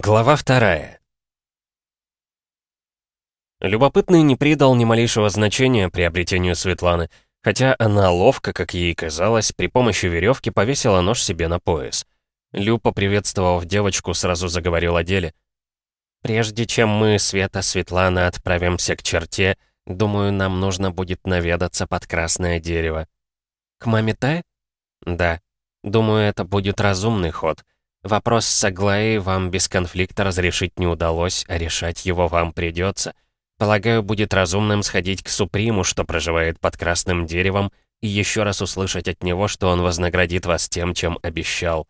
Глава вторая. Любопытный не придал ни малейшего значения приобретению Светланы, хотя она ловко, как ей казалось, при помощи веревки повесила нож себе на пояс. Лю, поприветствовав девочку, сразу заговорил о деле. «Прежде чем мы, Света Светлана, отправимся к черте, думаю, нам нужно будет наведаться под красное дерево». «К маме Тай?» «Да. Думаю, это будет разумный ход». Вопрос с Аглаей вам без конфликта разрешить не удалось, а решать его вам придется. Полагаю, будет разумным сходить к Суприму, что проживает под красным деревом, и еще раз услышать от него, что он вознаградит вас тем, чем обещал.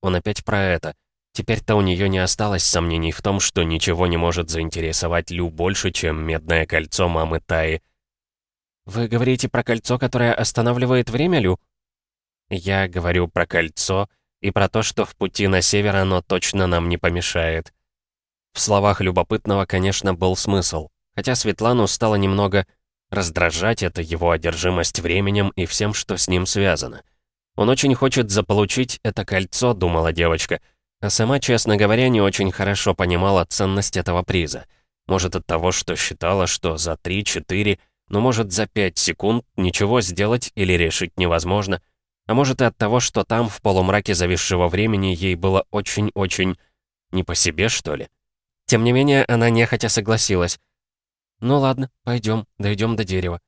Он опять про это. Теперь-то у нее не осталось сомнений в том, что ничего не может заинтересовать Лю больше, чем медное кольцо мамы Таи. «Вы говорите про кольцо, которое останавливает время, Лю?» «Я говорю про кольцо, и про то, что в пути на север оно точно нам не помешает. В словах любопытного, конечно, был смысл, хотя Светлану стало немного раздражать это его одержимость временем и всем, что с ним связано. Он очень хочет заполучить это кольцо, думала девочка, а сама, честно говоря, не очень хорошо понимала ценность этого приза. Может, от того, что считала, что за 3-4, ну, может, за 5 секунд ничего сделать или решить невозможно — а может и от того, что там, в полумраке зависшего времени, ей было очень-очень... не по себе, что ли? Тем не менее, она нехотя согласилась. «Ну ладно, пойдем, дойдем до дерева».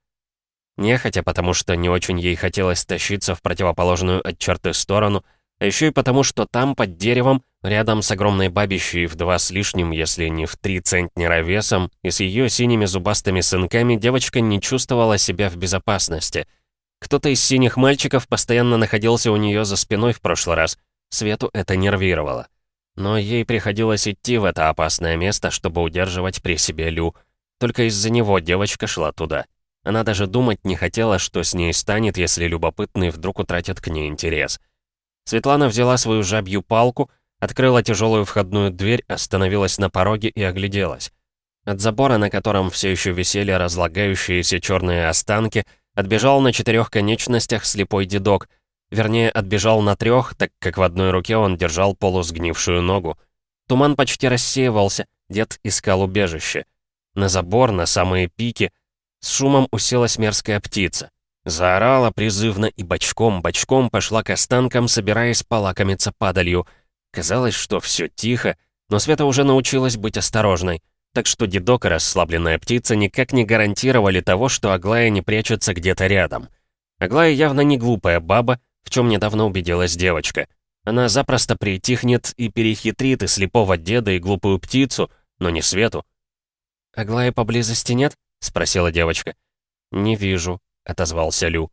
Нехотя, потому что не очень ей хотелось тащиться в противоположную от черты сторону, а еще и потому, что там, под деревом, рядом с огромной бабищей в два с лишним, если не в три центнера весом, и с ее синими зубастыми сынками, девочка не чувствовала себя в безопасности — кто-то из синих мальчиков постоянно находился у нее за спиной в прошлый раз. Свету это нервировало. Но ей приходилось идти в это опасное место, чтобы удерживать при себе Лю. Только из-за него девочка шла туда. Она даже думать не хотела, что с ней станет, если любопытный вдруг утратит к ней интерес. Светлана взяла свою жабью палку, открыла тяжелую входную дверь, остановилась на пороге и огляделась. От забора, на котором все еще висели разлагающиеся черные останки, Отбежал на четырех конечностях слепой дедок. Вернее, отбежал на трех, так как в одной руке он держал полусгнившую ногу. Туман почти рассеивался, дед искал убежище. На забор, на самые пики, с шумом уселась мерзкая птица. Заорала призывно и бочком-бочком пошла к останкам, собираясь полакомиться падалью. Казалось, что все тихо, но Света уже научилась быть осторожной так что дедок и расслабленная птица никак не гарантировали того, что Аглая не прячется где-то рядом. Аглая явно не глупая баба, в чем недавно убедилась девочка. Она запросто притихнет и перехитрит и слепого деда, и глупую птицу, но не Свету. «Аглая поблизости нет?» — спросила девочка. «Не вижу», — отозвался Лю.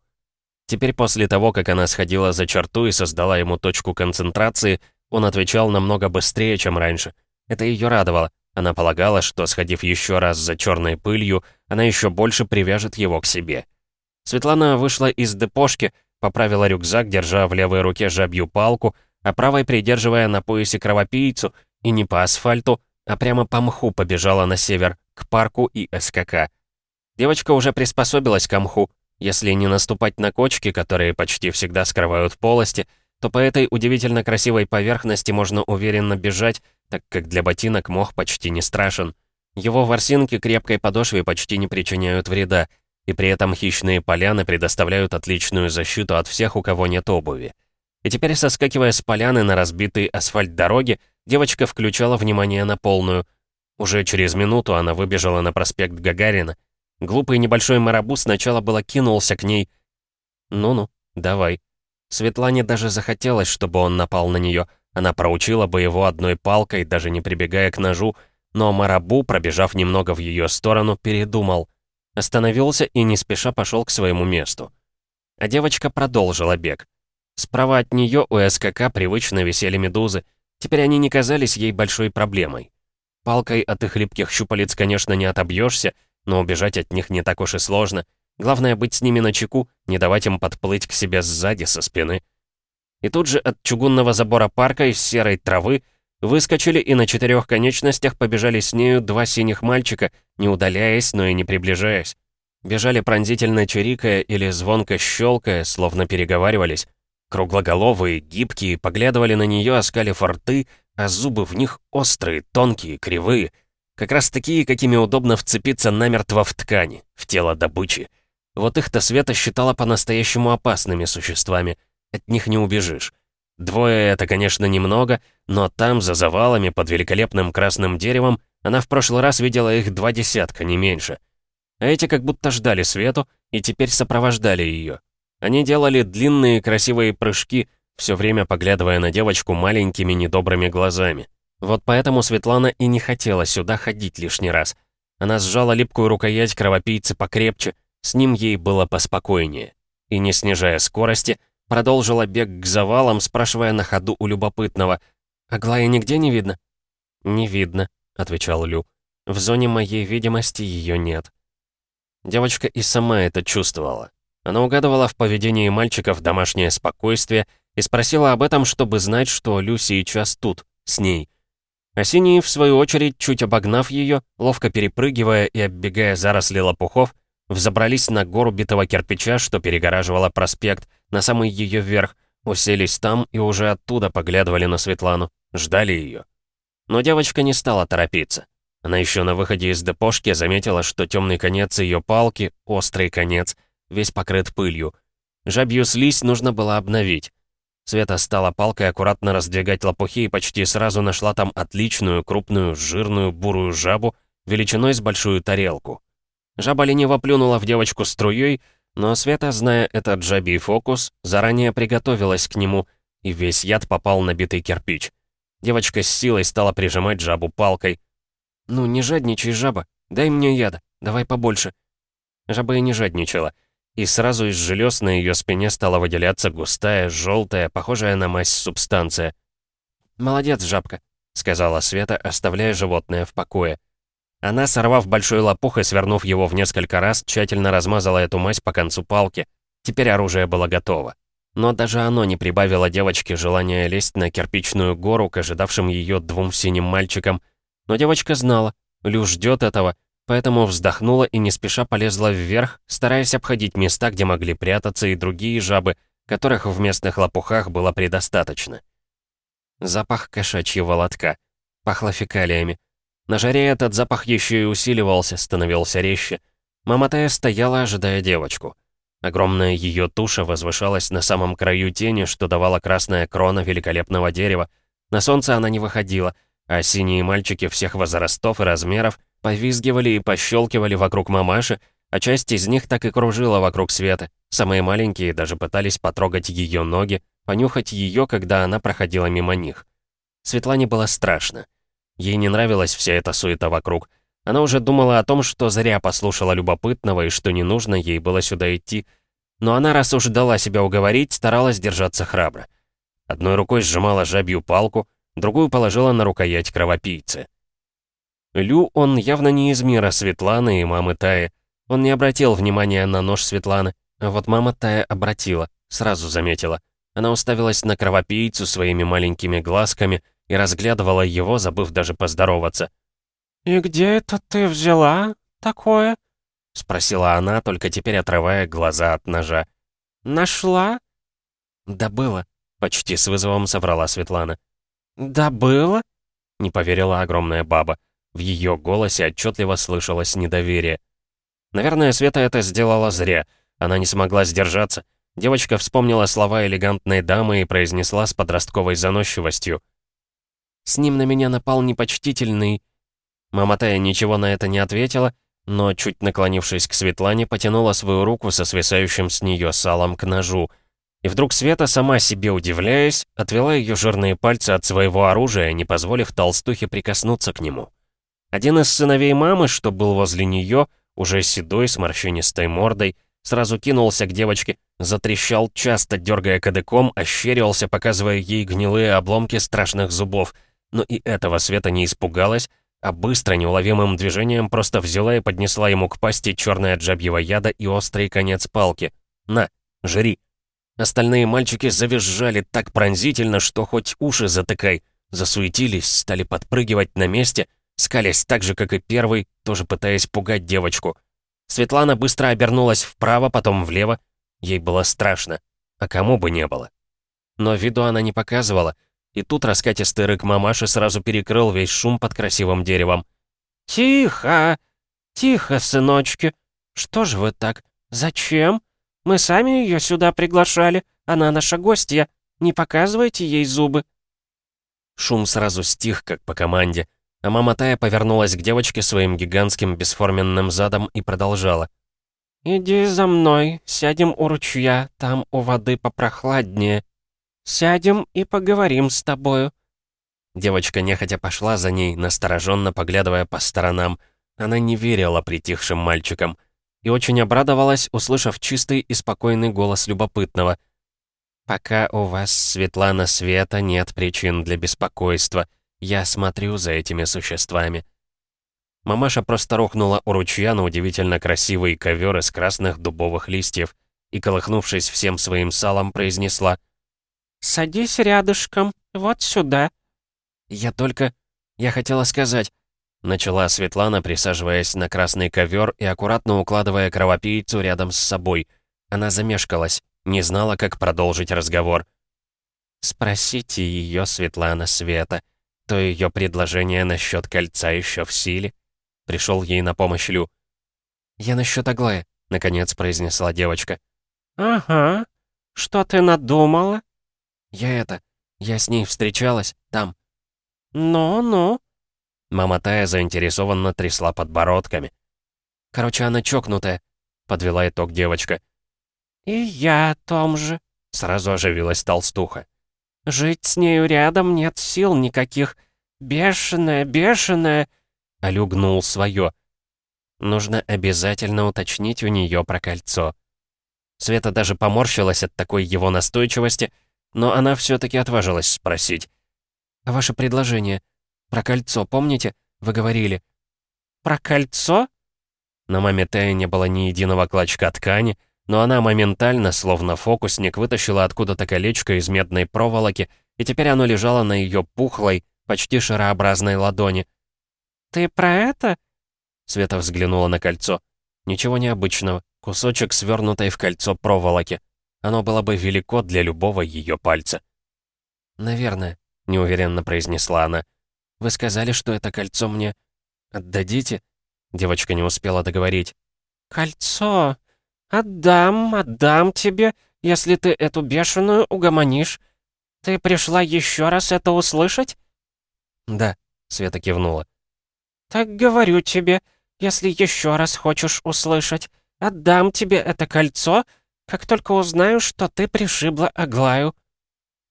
Теперь после того, как она сходила за черту и создала ему точку концентрации, он отвечал намного быстрее, чем раньше. Это ее радовало. Она полагала, что, сходив еще раз за черной пылью, она еще больше привяжет его к себе. Светлана вышла из депошки, поправила рюкзак, держа в левой руке жабью палку, а правой придерживая на поясе кровопийцу, и не по асфальту, а прямо по мху побежала на север, к парку и СКК. Девочка уже приспособилась к мху. Если не наступать на кочки, которые почти всегда скрывают полости, то по этой удивительно красивой поверхности можно уверенно бежать, так как для ботинок мох почти не страшен. Его ворсинки крепкой подошве почти не причиняют вреда, и при этом хищные поляны предоставляют отличную защиту от всех, у кого нет обуви. И теперь, соскакивая с поляны на разбитый асфальт дороги, девочка включала внимание на полную. Уже через минуту она выбежала на проспект Гагарина. Глупый небольшой марабу сначала было кинулся к ней. «Ну-ну, давай». Светлане даже захотелось, чтобы он напал на нее — она проучила бы его одной палкой, даже не прибегая к ножу, но Марабу, пробежав немного в ее сторону, передумал. Остановился и не спеша пошел к своему месту. А девочка продолжила бег. Справа от нее у СКК привычно висели медузы. Теперь они не казались ей большой проблемой. Палкой от их липких щупалец, конечно, не отобьешься, но убежать от них не так уж и сложно. Главное быть с ними на чеку, не давать им подплыть к себе сзади, со спины. И тут же от чугунного забора парка из серой травы выскочили и на четырех конечностях побежали с нею два синих мальчика, не удаляясь, но и не приближаясь. Бежали пронзительно чирикая или звонко щелкая, словно переговаривались. Круглоголовые, гибкие, поглядывали на нее, оскалив рты, а зубы в них острые, тонкие, кривые. Как раз такие, какими удобно вцепиться намертво в ткани, в тело добычи. Вот их-то Света считала по-настоящему опасными существами. От них не убежишь. Двое — это, конечно, немного, но там, за завалами, под великолепным красным деревом, она в прошлый раз видела их два десятка, не меньше. А эти как будто ждали Свету и теперь сопровождали ее. Они делали длинные красивые прыжки, все время поглядывая на девочку маленькими недобрыми глазами. Вот поэтому Светлана и не хотела сюда ходить лишний раз. Она сжала липкую рукоять кровопийцы покрепче, с ним ей было поспокойнее. И не снижая скорости, продолжила бег к завалам, спрашивая на ходу у любопытного. «Аглая нигде не видно?» «Не видно», — отвечал Лю. «В зоне моей видимости ее нет». Девочка и сама это чувствовала. Она угадывала в поведении мальчиков домашнее спокойствие и спросила об этом, чтобы знать, что Лю сейчас тут, с ней. А синие, в свою очередь, чуть обогнав ее, ловко перепрыгивая и оббегая заросли лопухов, взобрались на гору битого кирпича, что перегораживала проспект, на самый ее верх, уселись там и уже оттуда поглядывали на Светлану, ждали ее. Но девочка не стала торопиться. Она еще на выходе из депошки заметила, что темный конец ее палки, острый конец, весь покрыт пылью. Жабью слизь нужно было обновить. Света стала палкой аккуратно раздвигать лопухи и почти сразу нашла там отличную, крупную, жирную, бурую жабу, величиной с большую тарелку. Жаба лениво плюнула в девочку струей, но Света, зная этот жабий фокус, заранее приготовилась к нему, и весь яд попал на битый кирпич. Девочка с силой стала прижимать жабу палкой. «Ну, не жадничай, жаба, дай мне яда, давай побольше». Жаба и не жадничала — и сразу из желез на ее спине стала выделяться густая, желтая, похожая на мазь субстанция. «Молодец, жабка», — сказала Света, оставляя животное в покое. Она, сорвав большой лопух и свернув его в несколько раз, тщательно размазала эту мазь по концу палки. Теперь оружие было готово. Но даже оно не прибавило девочке желания лезть на кирпичную гору к ожидавшим ее двум синим мальчикам. Но девочка знала, Лю ждет этого, Поэтому вздохнула и не спеша полезла вверх, стараясь обходить места, где могли прятаться и другие жабы, которых в местных лопухах было предостаточно. Запах кошачьего лотка. Пахло фекалиями. На жаре этот запах еще и усиливался, становился резче. Мама Тая стояла, ожидая девочку. Огромная ее туша возвышалась на самом краю тени, что давала красная крона великолепного дерева. На солнце она не выходила, а синие мальчики всех возрастов и размеров Повизгивали и пощелкивали вокруг мамаши, а часть из них так и кружила вокруг Светы. Самые маленькие даже пытались потрогать ее ноги, понюхать ее, когда она проходила мимо них. Светлане было страшно. Ей не нравилась вся эта суета вокруг. Она уже думала о том, что зря послушала любопытного и что не нужно ей было сюда идти. Но она, раз уж дала себя уговорить, старалась держаться храбро. Одной рукой сжимала жабью палку, другую положила на рукоять кровопийцы. Лю, он явно не из мира Светланы и мамы Таи. Он не обратил внимания на нож Светланы, а вот мама Тая обратила, сразу заметила. Она уставилась на кровопийцу своими маленькими глазками и разглядывала его, забыв даже поздороваться. «И где это ты взяла такое?» — спросила она, только теперь отрывая глаза от ножа. «Нашла?» «Да было», — почти с вызовом соврала Светлана. «Да было?» — не поверила огромная баба. В ее голосе отчетливо слышалось недоверие. Наверное, Света это сделала зря. Она не смогла сдержаться. Девочка вспомнила слова элегантной дамы и произнесла с подростковой заносчивостью. «С ним на меня напал непочтительный...» Мама Тая ничего на это не ответила, но, чуть наклонившись к Светлане, потянула свою руку со свисающим с нее салом к ножу. И вдруг Света, сама себе удивляясь, отвела ее жирные пальцы от своего оружия, не позволив толстухе прикоснуться к нему. Один из сыновей мамы, что был возле нее, уже седой, с морщинистой мордой, сразу кинулся к девочке, затрещал, часто дергая кадыком, ощерился, показывая ей гнилые обломки страшных зубов. Но и этого Света не испугалась, а быстро, неуловимым движением просто взяла и поднесла ему к пасти черное от жабьего яда и острый конец палки. «На, жри!» Остальные мальчики завизжали так пронзительно, что хоть уши затыкай. Засуетились, стали подпрыгивать на месте, скалясь так же, как и первый, тоже пытаясь пугать девочку. Светлана быстро обернулась вправо, потом влево. Ей было страшно. А кому бы не было. Но виду она не показывала. И тут раскатистый рык мамаши сразу перекрыл весь шум под красивым деревом. «Тихо! Тихо, сыночки! Что же вы так? Зачем? Мы сами ее сюда приглашали. Она наша гостья. Не показывайте ей зубы». Шум сразу стих, как по команде, а мама Тая повернулась к девочке своим гигантским бесформенным задом и продолжала. «Иди за мной, сядем у ручья, там у воды попрохладнее. Сядем и поговорим с тобою». Девочка нехотя пошла за ней, настороженно поглядывая по сторонам. Она не верила притихшим мальчикам и очень обрадовалась, услышав чистый и спокойный голос любопытного. «Пока у вас, Светлана Света, нет причин для беспокойства. Я смотрю за этими существами». Мамаша просто рухнула у ручья на удивительно красивый ковер из красных дубовых листьев и, колыхнувшись всем своим салом, произнесла «Садись рядышком, вот сюда». «Я только... Я хотела сказать...» Начала Светлана, присаживаясь на красный ковер и аккуратно укладывая кровопийцу рядом с собой. Она замешкалась, не знала, как продолжить разговор. «Спросите ее, Светлана Света, то ее предложение насчет кольца еще в силе?» Пришел ей на помощь Лю. «Я насчет Аглая», — наконец произнесла девочка. «Ага. Что ты надумала?» «Я это... Я с ней встречалась, там». «Ну-ну». Мама Тая заинтересованно трясла подбородками. «Короче, она чокнутая», — подвела итог девочка. «И я о том же», — сразу оживилась толстуха. «Жить с нею рядом нет сил никаких. Бешеная, бешеная...» Алю гнул свое. Нужно обязательно уточнить у нее про кольцо. Света даже поморщилась от такой его настойчивости, но она все-таки отважилась спросить. «А ваше предложение? Про кольцо, помните? Вы говорили». «Про кольцо?» На маме Тея не было ни единого клочка ткани, но она моментально, словно фокусник, вытащила откуда-то колечко из медной проволоки, и теперь оно лежало на ее пухлой, почти шарообразной ладони. «Ты про это?» Света взглянула на кольцо. Ничего необычного. Кусочек свернутой в кольцо проволоки. Оно было бы велико для любого ее пальца. «Наверное», — неуверенно произнесла она. «Вы сказали, что это кольцо мне отдадите?» Девочка не успела договорить. «Кольцо? Отдам, отдам тебе, если ты эту бешеную угомонишь. Ты пришла еще раз это услышать?» «Да», — Света кивнула. «Так говорю тебе, если еще раз хочешь услышать, отдам тебе это кольцо, как только узнаю, что ты пришибла Аглаю».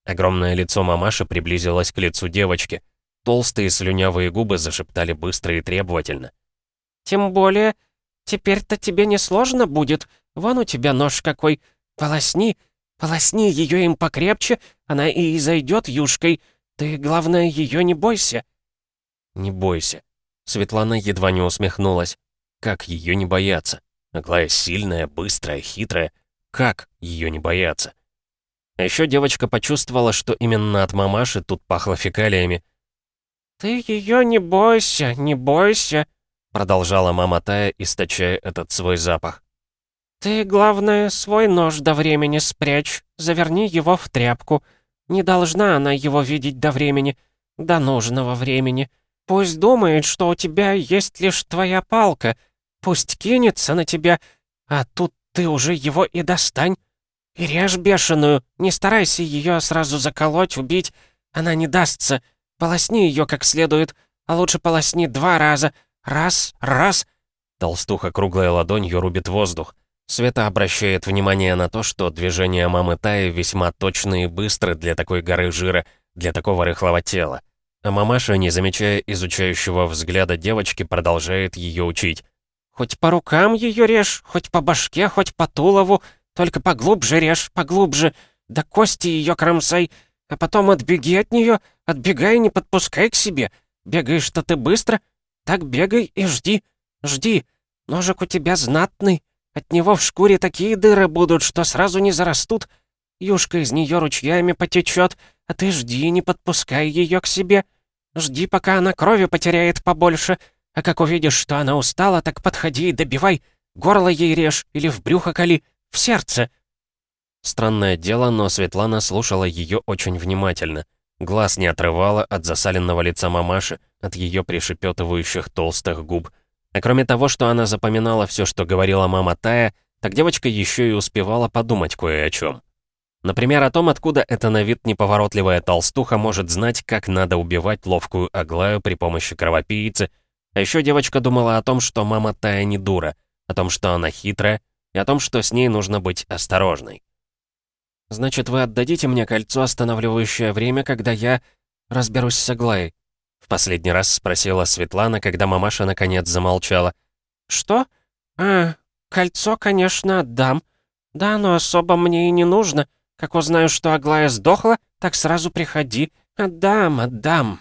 Огромное лицо мамаши приблизилось к лицу девочки. Толстые слюнявые губы зашептали быстро и требовательно. «Тем более, теперь-то тебе не сложно будет. Вон у тебя нож какой. Полосни, полосни ее им покрепче, она и зайдет юшкой. Ты, главное, ее не бойся». «Не бойся», Светлана едва не усмехнулась. Как ее не бояться? Аглая сильная, быстрая, хитрая. Как ее не бояться? А еще девочка почувствовала, что именно от мамаши тут пахло фекалиями. «Ты ее не бойся, не бойся», продолжала мама Тая, источая этот свой запах. «Ты, главное, свой нож до времени спрячь, заверни его в тряпку. Не должна она его видеть до времени, до нужного времени. Пусть думает, что у тебя есть лишь твоя палка. Пусть кинется на тебя, а тут ты уже его и достань. И режь бешеную, не старайся ее сразу заколоть, убить. Она не дастся. Полосни ее как следует, а лучше полосни два раза. Раз, раз. Толстуха круглой ладонью рубит воздух. Света обращает внимание на то, что движения мамы Таи весьма точные и быстры для такой горы жира, для такого рыхлого тела. А мамаша, не замечая изучающего взгляда девочки, продолжает ее учить. «Хоть по рукам ее режь, хоть по башке, хоть по тулову, только поглубже режь, поглубже, до кости ее кромсай, а потом отбеги от нее, отбегай, не подпускай к себе. Бегаешь-то ты быстро, так бегай и жди, жди. Ножик у тебя знатный, от него в шкуре такие дыры будут, что сразу не зарастут. Юшка из нее ручьями потечет, а ты жди, не подпускай ее к себе. Жди, пока она крови потеряет побольше, а как увидишь, что она устала, так подходи и добивай. Горло ей режь или в брюхо кали, в сердце». Странное дело, но Светлана слушала ее очень внимательно. глаз не отрывала от засаленного лица мамаши, от ее пришепетывающих толстых губ. А кроме того, что она запоминала все, что говорила мама Тая, так девочка еще и успевала подумать кое о чем. Например, о том, откуда эта на вид неповоротливая толстуха может знать, как надо убивать ловкую Аглаю при помощи кровопийцы. А еще девочка думала о том, что мама Тая не дура, о том, что она хитрая, и о том, что с ней нужно быть осторожной. «Значит, вы отдадите мне кольцо, останавливающее время, когда я разберусь с Аглаей?» В последний раз спросила Светлана, когда мамаша наконец замолчала. «Что? А, кольцо, конечно, отдам. Да, но особо мне и не нужно. Как узнаю, что Аглая сдохла, так сразу приходи. Отдам, отдам».